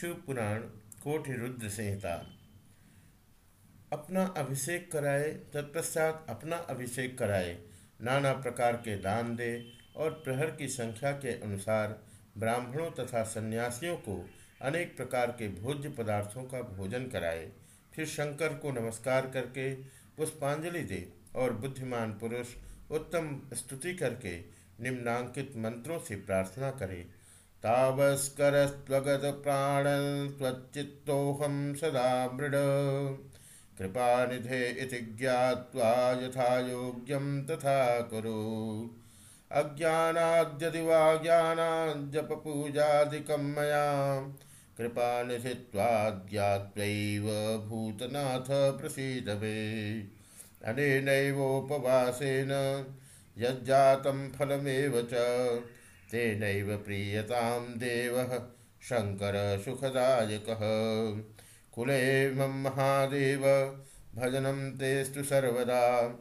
शिव पुराण कोटि रुद्र संहिता अपना अभिषेक कराए, तत्पश्चात अपना अभिषेक कराए, नाना प्रकार के दान दे और प्रहर की संख्या के अनुसार ब्राह्मणों तथा सन्यासियों को अनेक प्रकार के भोज्य पदार्थों का भोजन कराए। फिर शंकर को नमस्कार करके पुष्पांजलि दे और बुद्धिमान पुरुष उत्तम स्तुति करके निम्नांकित मंत्रों से प्रार्थना करे। तावस्करस्त्वगत प्राण त्वच्चित्तोऽहं सदा मृड। कृपानिधे इति ज्ञात्वा यथा योग्यं तथा कुरु। अज्ञानाद्यदि वा ज्ञानाज्जपपूजादिकं मया। कृपानिधित्वाद्यात्वैव भूतनाथ प्रसीद मे अनेनैवोपवासेन यज्जातं फलमेव च। तेनैव प्रीयतां देवः शङ्कर सुखदायकः कुले मम महादेव, भजनं तेस्तु सर्वदा।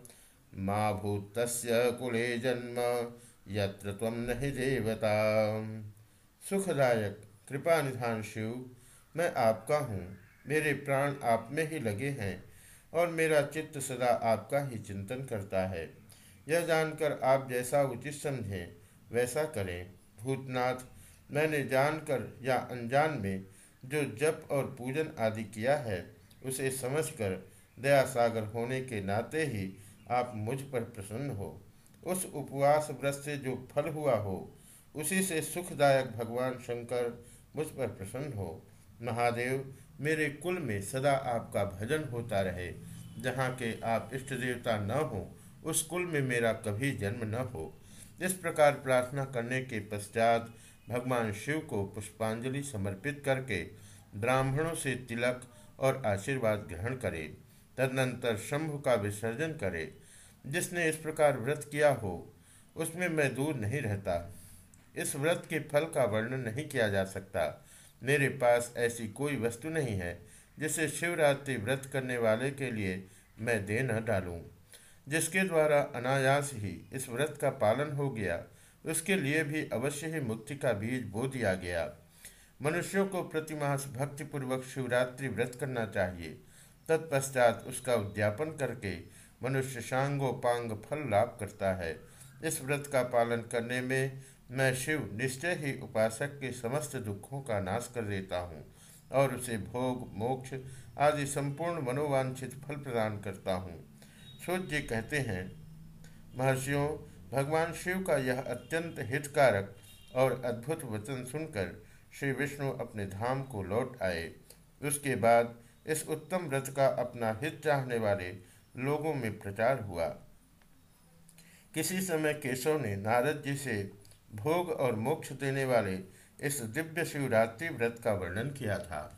मा भूतस्य कुले जन्म, यत्र त्वं न देवता। सुखदायक। कृपा निधान शिव, मैं आपका हूँ। मेरे प्राण आप में ही लगे हैं, और मेरा चित्त सदा आपका ही चिंतन करता है। यह जानकर आप जैसा उचित समझें वैसा करें। भूतनाथ, मैंने जानकर या अनजान में जो जप और पूजन आदि किया है, उसे समझकर दया सागर होने के नाते ही आप मुझ पर प्रसन्न हो। उस उपवास व्रत से जो फल हुआ हो, उसी से सुखदायक भगवान शंकर मुझ पर प्रसन्न हो। महादेव, मेरे कुल में सदा आपका भजन होता रहे। जहाँ के आप इष्ट देवता न हो, उस कुल में मेरा कभी जन्म न हो। इस प्रकार प्रार्थना करने के पश्चात भगवान शिव को पुष्पांजलि समर्पित करके ब्राह्मणों से तिलक और आशीर्वाद ग्रहण करे, तदनंतर शंभु का विसर्जन करे। जिसने इस प्रकार व्रत किया हो, उसमें मैं दूर नहीं रहता। इस व्रत के फल का वर्णन नहीं किया जा सकता। मेरे पास ऐसी कोई वस्तु नहीं है जिसे शिवरात्रि व्रत करने वाले के लिए मैं दे न डालूं। जिसके द्वारा अनायास ही इस व्रत का पालन हो गया, उसके लिए भी अवश्य ही मुक्ति का बीज बो दिया गया। मनुष्यों को प्रतिमास भक्तिपूर्वक शिवरात्रि व्रत करना चाहिए। तत्पश्चात उसका उद्यापन करके मनुष्य सांगोपांग फल लाभ करता है। इस व्रत का पालन करने में मैं शिव निश्चय ही उपासक के समस्त दुखों का नाश कर देता हूँ और उसे भोग, मोक्ष आदि संपूर्ण मनोवांछित फल प्रदान करता हूँ। सूर्य जी कहते हैं, महर्षियों, भगवान शिव का यह अत्यंत हितकारक और अद्भुत वचन सुनकर श्री विष्णु अपने धाम को लौट आए। उसके बाद इस उत्तम व्रत का अपना हित चाहने वाले लोगों में प्रचार हुआ। किसी समय केशव ने नारद जी से भोग और मोक्ष देने वाले इस दिव्य शिवरात्रि व्रत का वर्णन किया था।